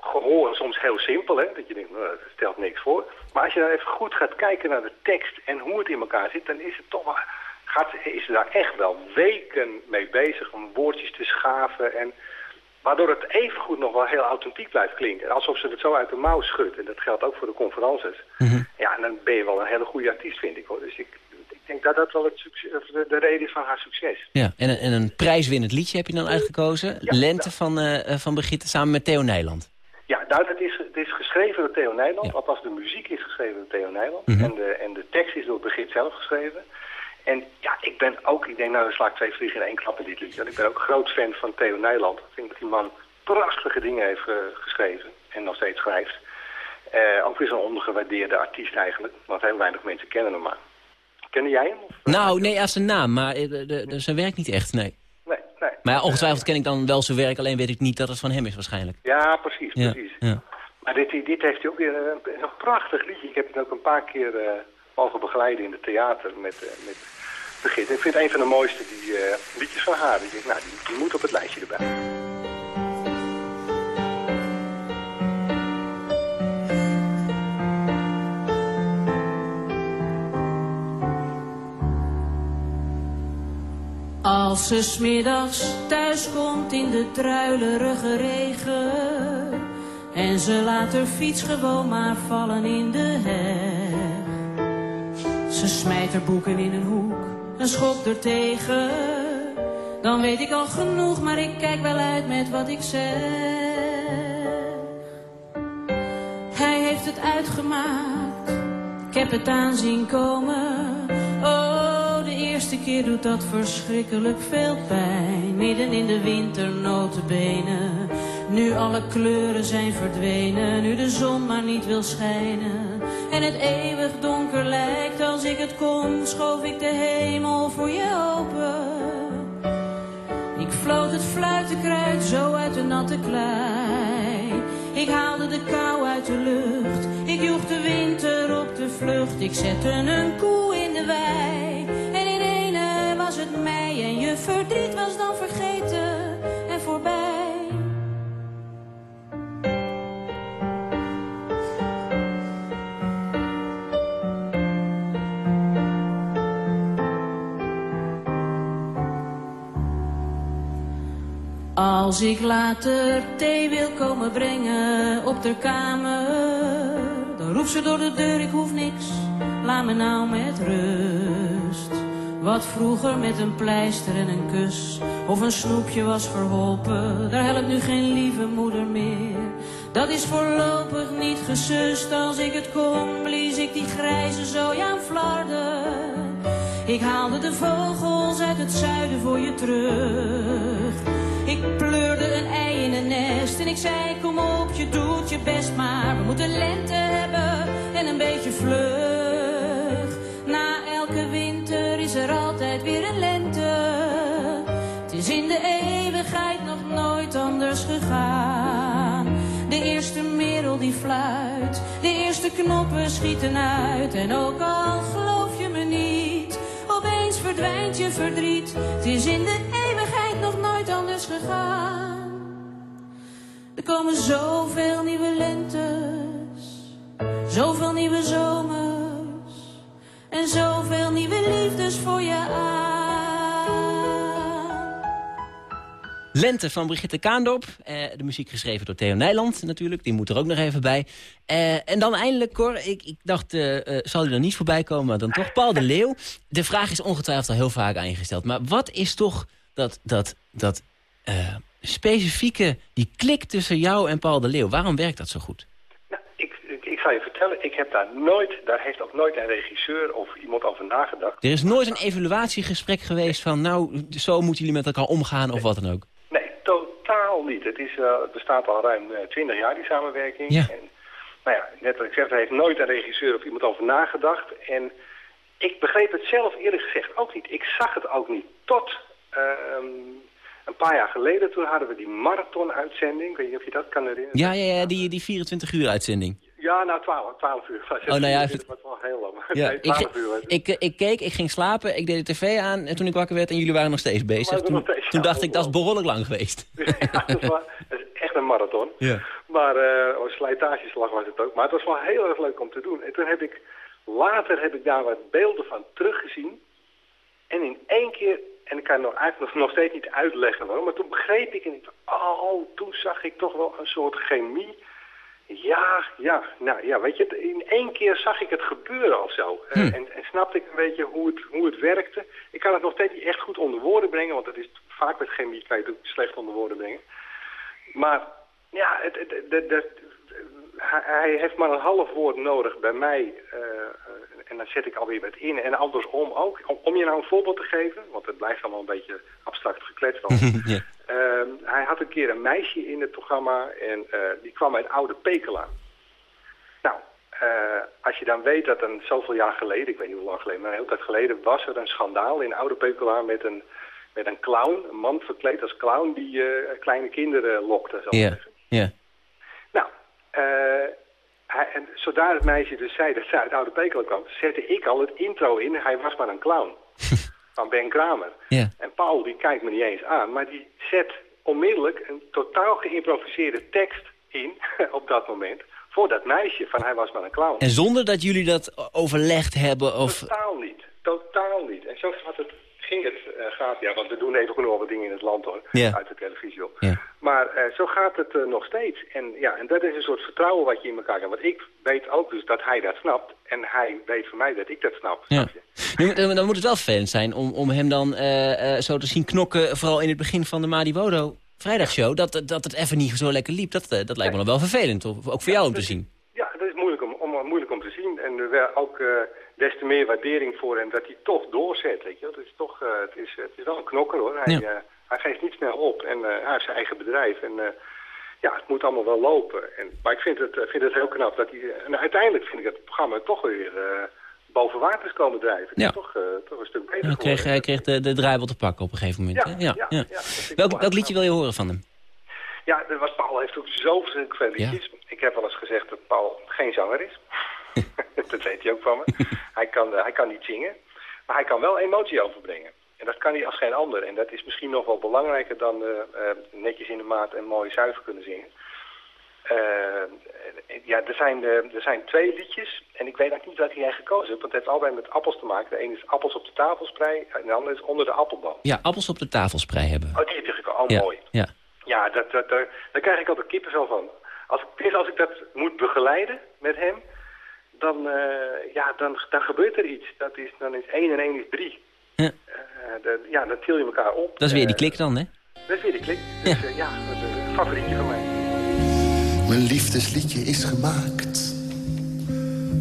gehoor soms heel simpel. Hè? Dat je denkt, nou, dat stelt niks voor. Maar als je dan even goed gaat kijken naar de tekst en hoe het in elkaar zit... dan is het toch wel, gaat, is ze daar echt wel weken mee bezig om woordjes te schaven... en Waardoor het evengoed nog wel heel authentiek blijft klinken. Alsof ze het zo uit de mouw schudt. En dat geldt ook voor de conferences.
Mhm.
Mm -hmm. Ja, en dan ben je wel een hele goede artiest, vind ik. hoor. Dus ik denk dat dat wel het de, de reden is van haar succes.
Ja, en, een- en een prijswinnend liedje heb je dan uitgekozen.
Ja,
Lente van, eh, van Brigitte samen met Theo Nijland.
Ja, nou, het, is, het is geschreven door Theo Nijland. Althans, de muziek is geschreven door Theo Nijland.
Mhm.
en, de, en de tekst is door Brigitte zelf geschreven. En ja, ik ben ook, ik denk nou, dan sla ik twee vliegen in één klap in dit liedje. Want ik ben ook groot fan van Theo Nijland. Ik vind dat die man prachtige dingen heeft uh, geschreven en nog steeds schrijft. Uh, ook weer zo'n ondergewaardeerde artiest eigenlijk, want heel weinig mensen kennen hem maar. Kennen jij hem? Of?
Nou, nee, als een naam, maar eh, de, de, de, zijn werk niet echt, nee.
Nee, nee.
Maar ja, ongetwijfeld ken ik dan wel zijn werk, alleen weet ik niet dat het van hem is waarschijnlijk.
Ja, precies,
Ja,
precies.
ja.
Maar dit, dit heeft hij ook weer een, een prachtig liedje. Ik heb het ook een paar keer uh, mogen begeleiden in het theater met, uh, met. Ik vind het een van de mooiste die, uh, liedjes van haar. Ik denk, nou, die, die moet op het lijstje erbij.
Als ze smiddags thuis komt in de druilerige regen. En ze laat haar fiets gewoon maar vallen in de heg Ze smijt haar boeken in een hoek en schopt er tegen. Dan weet ik al genoeg, maar ik kijk wel uit met wat ik zeg. Hij heeft het uitgemaakt, ik heb het aanzien komen eerste keer doet dat verschrikkelijk veel pijn. Midden in de winter notenbenen. Nu alle kleuren zijn verdwenen. Nu de zon maar niet wil schijnen. En het eeuwig donker lijkt als ik het kon. Schoof ik de hemel voor je open. Ik floot het fluitenkruid zo uit de natte klei. Ik haalde de kou uit de lucht. Ik joeg de winter op de vlucht. Ik zette een koe in de wei. Was het mei. En je verdriet was dan vergeten en voorbij. Als ik later thee wil komen brengen op de kamer, dan roept ze door de deur, ik hoef niks, laat me nou met rust. Wat vroeger met een pleister en een kus, of een snoepje was verholpen, daar helpt nu geen lieve moeder meer. Dat is voorlopig niet gesust, als ik het kon, blies ik die grijze zooi aan flarden. Ik haalde de vogels uit het zuiden voor je terug. Ik pleurde een ei in een nest en ik zei kom op, je doet je best maar. We moeten lente hebben en een beetje vlug. Fluit, de eerste knoppen schieten uit. En ook al geloof je me niet, opeens verdwijnt je verdriet. Het is in de eeuwigheid nog nooit anders gegaan. Er komen zoveel nieuwe lentes, zoveel nieuwe zomers en zoveel nieuwe liefdes voor je aan.
Lente van Brigitte Kaandorp. Eh, de muziek geschreven door Theo Nijland natuurlijk. Die moet er ook nog even bij. Eh, en dan eindelijk, Cor, ik, ik dacht, eh, zal hij er niet voorbij komen, maar dan toch. Paul de Leeuw. De vraag is ongetwijfeld al heel vaak aan je gesteld. Maar wat is toch dat, dat, dat specifieke, die klik tussen jou en Paul de Leeuw? Waarom werkt dat zo goed?
Ik, ik, ik zal je vertellen, ik heb daar nooit, daar heeft ook nooit een regisseur of iemand over nagedacht.
Er is nooit een evaluatiegesprek geweest van... nou, zo moeten jullie met elkaar omgaan of wat dan ook.
Totaal niet. Het, is, eh, het bestaat al ruim eh, twintig jaar, die samenwerking.
Ja.
En, nou ja, net wat ik zeg, er heeft nooit een regisseur of iemand over nagedacht. En ik begreep het zelf eerlijk gezegd ook niet. Ik zag het ook niet. Tot ehm, een paar jaar geleden, toen hadden we die marathon-uitzending. Ik weet niet of je dat kan herinneren.
Ja, ja, ja die, die 24 uur uitzending.
Ja, nou 12, 12 uur. [laughs]
Oh, nou ja,
dat
even-
was wel heel lang.
Ja,
nee,
ik,
12 uur. was het.
ik, ik keek, ik ging slapen, ik deed de tv aan en toen ik wakker werd en jullie waren nog steeds bezig. Toen,
nog steeds,
toen
ja,
dacht ik, dat is behoorlijk lang geweest. [laughs]
Ja, dat, is echt een marathon.
Ja.
Maar eh oh, slijtageslag was het ook. Maar het was wel heel erg leuk om te doen. En toen heb ik, later heb ik daar wat beelden van teruggezien. En in één keer, en ik kan het nog, eigenlijk nog, nog steeds niet uitleggen hoor. Maar toen begreep ik en ik dacht, oh, toen zag ik toch wel een soort chemie. Ja, ja, nou ja, weet je, in één keer zag ik het gebeuren of zo. Eh, en, en snapte ik een beetje hoe het, hoe het werkte. Ik kan het nog steeds niet echt goed onder woorden brengen, want het is vaak met chemie kan je het slecht onder woorden brengen. Maar ja, het, het, het- het- het- hij, heeft maar een half woord nodig bij mij. eh, en dan zet ik alweer wat in. En andersom ook. Om, om je nou een voorbeeld te geven, want het blijft allemaal een beetje abstract gekletst. [laughs]
ja.
Ehm, hij had een keer een meisje in het programma en eh, die kwam uit Oude Pekela. Nou, eh, als je dan weet dat een zoveel jaar geleden, ik weet niet hoe lang geleden, maar een hele tijd geleden, was er een schandaal in Oude Pekela met een, met een clown, een man verkleed als clown die eh, kleine kinderen lokte.
Ja, ja.
Nou, hij, en zodra het meisje dus zei dat zij uit Oude Pekela kwam, zette ik al het intro in. Hij was maar een clown. [laughs] van Ben Kramer.
Ja.
En Paul die kijkt me niet eens aan, maar die zet onmiddellijk een totaal geïmproviseerde tekst in [laughs] op dat moment. Voor dat meisje van hij was maar een clown.
En zonder dat jullie dat overlegd hebben of...
Totaal niet. Totaal niet. En zo gaat het, ging het, eh, gaat, ja, want we doen even nog wat dingen in het land hoor,
Ja.
uit de televisie op.
Ja.
Maar eh, zo gaat het eh, nog steeds. En ja, en dat is een soort vertrouwen wat je in elkaar hebt. Want ik weet ook dus dat hij dat snapt. En hij weet van mij dat ik dat snap.
Ja. Nu, dan, moet het wel vervelend zijn om, om hem dan eh, zo te zien knokken... vooral in het begin van de Madi Wodo vrijdagshow... Dat, dat het even niet zo lekker liep. Dat, dat lijkt me nog wel vervelend, ook voor jou om te zien.
Ja, dat is moeilijk om, om, moeilijk om te zien. En er ook eh, des te meer waardering voor hem dat hij toch doorzet. Weet je? Het, is toch, het, is, het is wel een knokker hoor. Hij,
Ja.
Hij geeft niet snel op. En eh, hij heeft zijn eigen bedrijf. En eh, ja, het moet allemaal wel lopen. En, maar ik vind het, eh, vind het heel knap dat hij... En uiteindelijk vind ik het programma toch weer boven water is komen drijven.
Ja.
toch, toch een stuk beter
Hij kreeg, hij kreeg de, de draaibel te pakken op een gegeven moment.
Ja,
hè? ja,
ja,
Welk,
wel
welk liedje wil je horen van hem?
Ja, er was, Paul heeft ook zo verschillende veel liedjes. Ik heb wel eens gezegd dat Paul geen zanger is. [laughs] [laughs] dat weet hij ook van me. hij, kan, hij kan niet zingen, maar hij kan wel emotie overbrengen. En dat kan hij als geen ander. En dat is misschien nog wel belangrijker dan eh, eh, netjes in de maat en mooi zuiver kunnen zingen. Eh, ja, er zijn, er zijn twee liedjes. En ik weet eigenlijk niet welke jij gekozen hebt. Want het heeft allebei met appels te maken. De ene is appels op de tafelsprei. En de andere is onder de appelboom.
Ja, appels op de tafelsprei hebben.
Oh, die heb je gekozen. Oh,
ja,
mooi.
ja.
Ja, dat, dat, daar, daar krijg ik altijd kippenvel van. Als, ik- als ik dat moet begeleiden met hem, dan, ja, dan, dan gebeurt er iets. Dat is, dan is 1 en 1 is 3.
Ja.
de, ja, dan til je elkaar op.
Dat is weer die
Eh,
klik dan, hè?
dat is weer die klik. Dus ja, ja dat is een favorietje van mij.
Mijn liefdesliedje is gemaakt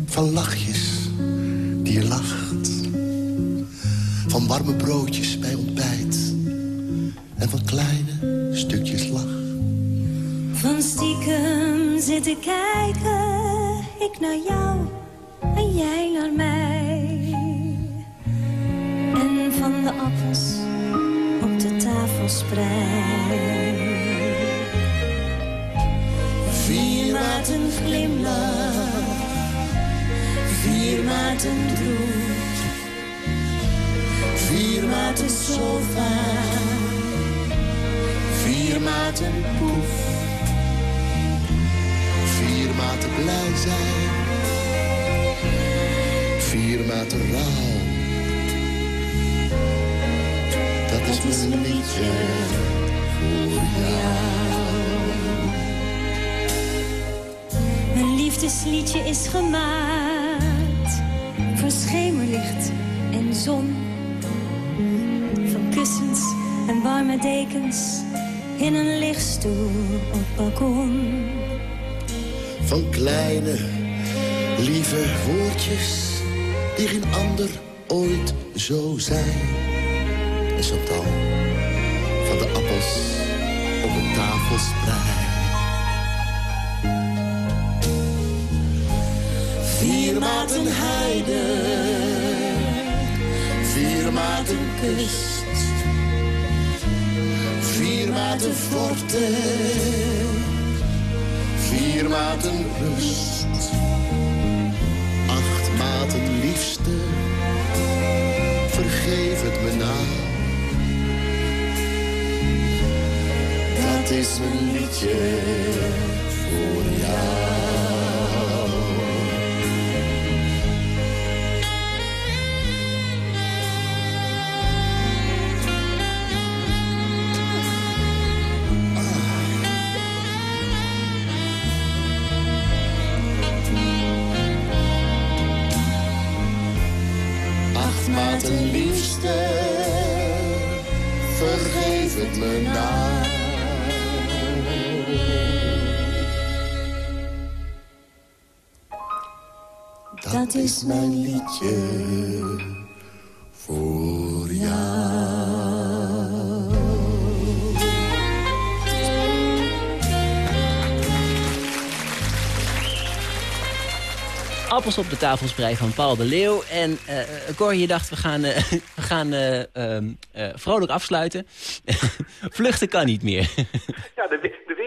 van lachjes die je lacht. Van warme broodjes bij ontbijt en van kleine stukjes lach.
Van stiekem zitten kijken, ik naar jou en jij maten droef. Vier maten sofa,
Vier maten poef. Vier maten blij zijn. Vier maten rouw. Dat is mijn liedje
voor Mijn liefdesliedje is gemaakt voor schemerlicht en zon. Van kussens en warme dekens in een lichtstoel op balkon.
Van kleine, lieve woordjes die geen ander ooit zo zijn. En Chantal, van de appels op de. Vier maten heide, vier maten kust. Vier maten forte, vier maten rust. Acht maten liefste, vergeef het me na. Dat is mijn liedje voor jou. Dat is mijn liedje
Appels op de tafelsprei van Paul de Leeuw. En Cor, je dacht, we gaan, eh, [laughs] we gaan eh, ehm, eh, vrolijk afsluiten. [laughs] Vluchten kan niet meer. [laughs]
Ja,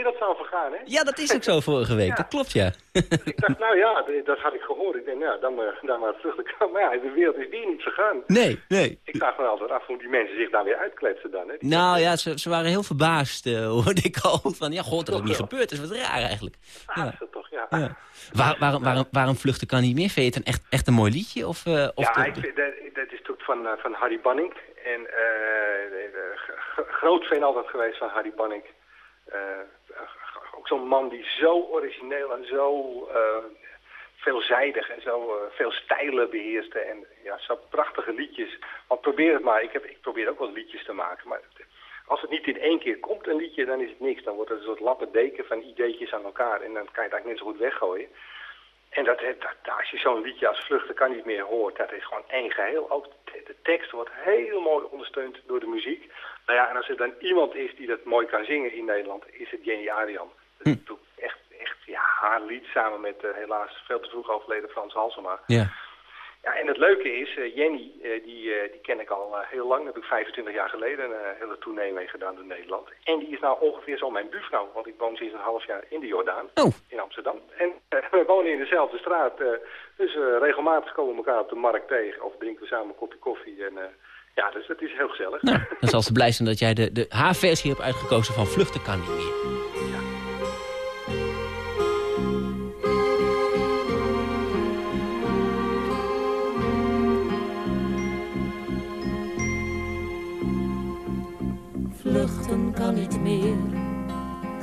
wereld zou vergaan, hè?
ja, dat is ook zo [laughs] vorige week. Dat klopt, ja.
Ik dacht, nou ja, dat had ik gehoord. Ik denk, nou, dan maar, dan maar vluchten. Maar ja, de wereld is weer niet vergaan.
Nee, nee.
Ik vraag me altijd af hoe die mensen zich daar weer uitkletsen dan, hè? Die-
Nou ja, ze, ze waren heel verbaasd, eh, hoorde ik al. Van, ja, god, dat is niet gebeurd. Dat is wat raar eigenlijk.
Is dat toch, ja.
Ja. Waar, waarom, waarom, waarom vluchten kan niet meer? Vind je het een echt, echt een mooi liedje? Of, eh, of
ja, ik vind, dat, dat is natuurlijk van, eh, van Harry Banning. En eh, eh, groot fan altijd geweest van Harry Banning. Eh, zo'n man die zo origineel en zo eh, veelzijdig en zo eh, veel stijlen beheerste. En ja, zo prachtige liedjes. Want probeer het maar. Ik, heb, ik probeer ook wel liedjes te maken. Maar als het niet in één keer komt, een liedje, dan is het niks. Dan wordt het een soort lappendeken van ideetjes aan elkaar. En dan kan je het eigenlijk net zo goed weggooien. En dat, dat, als je zo'n liedje als Vluchten kan niet meer hoort, dat is gewoon één geheel. Ook de, de tekst wordt heel mooi ondersteund door de muziek. Nou ja, en als er dan iemand is die dat mooi kan zingen in Nederland, is het Jenny Arian. Dat is natuurlijk echt, echt ja, haar lied samen met eh, helaas veel te vroeg overleden Frans Halsema.
Ja.
Ja, en het leuke is, eh, Jenny, eh, die, die ken ik al heel lang. Daar heb ik 25 jaar geleden een hele tournee mee gedaan door Nederland. En die is nou ongeveer zo mijn buurvrouw, want ik woon sinds een half jaar in de Jordaan, in Amsterdam. En we wonen in dezelfde straat, dus regelmatig komen we elkaar op de markt tegen of drinken we samen een kopje koffie. En, ja, dus het is heel gezellig.
Nou, dan zal [laughs] ze blij zijn dat jij de, de H-versie hebt uitgekozen van Vluchten kan niet meer.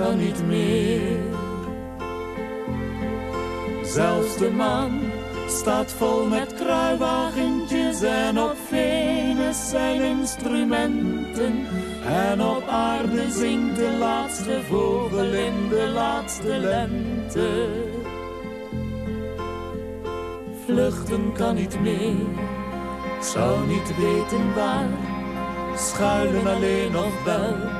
kan niet meer. Zelfs de maan staat vol met kruiwagentjes en op Venus zijn instrumenten. En op aarde zingt de laatste vogel in de laatste lente. Vluchten kan niet meer, zou niet weten waar. Schuilen alleen of wel,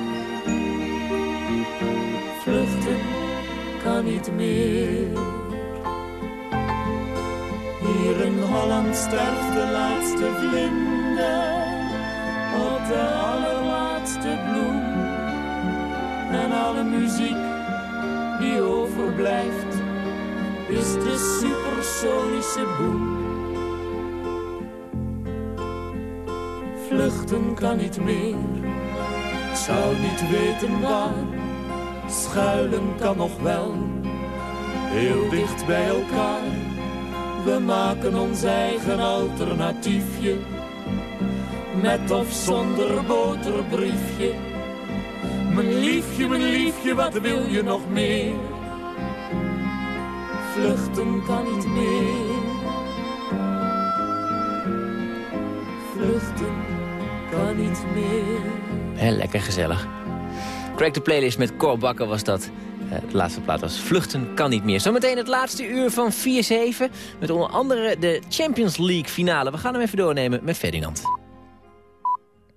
Niet meer. Hier in Holland sterft de laatste vlinder op de allerlaatste bloem. En alle muziek die overblijft is de supersonische boem. Vluchten kan niet meer, zou niet weten waar. Schuilen kan nog wel, heel dicht bij elkaar. We maken ons eigen alternatiefje, met of zonder boterbriefje. Mijn liefje, mijn liefje, wat wil je nog meer? Vluchten kan niet meer. Vluchten kan niet meer.
Heel lekker gezellig. Crack de playlist met Cor Bakker was dat. Eh, de laatste plaat was Vluchten kan niet meer. Zometeen het laatste uur van 4-7. Met onder andere de Champions League finale. We gaan hem even doornemen met Ferdinand.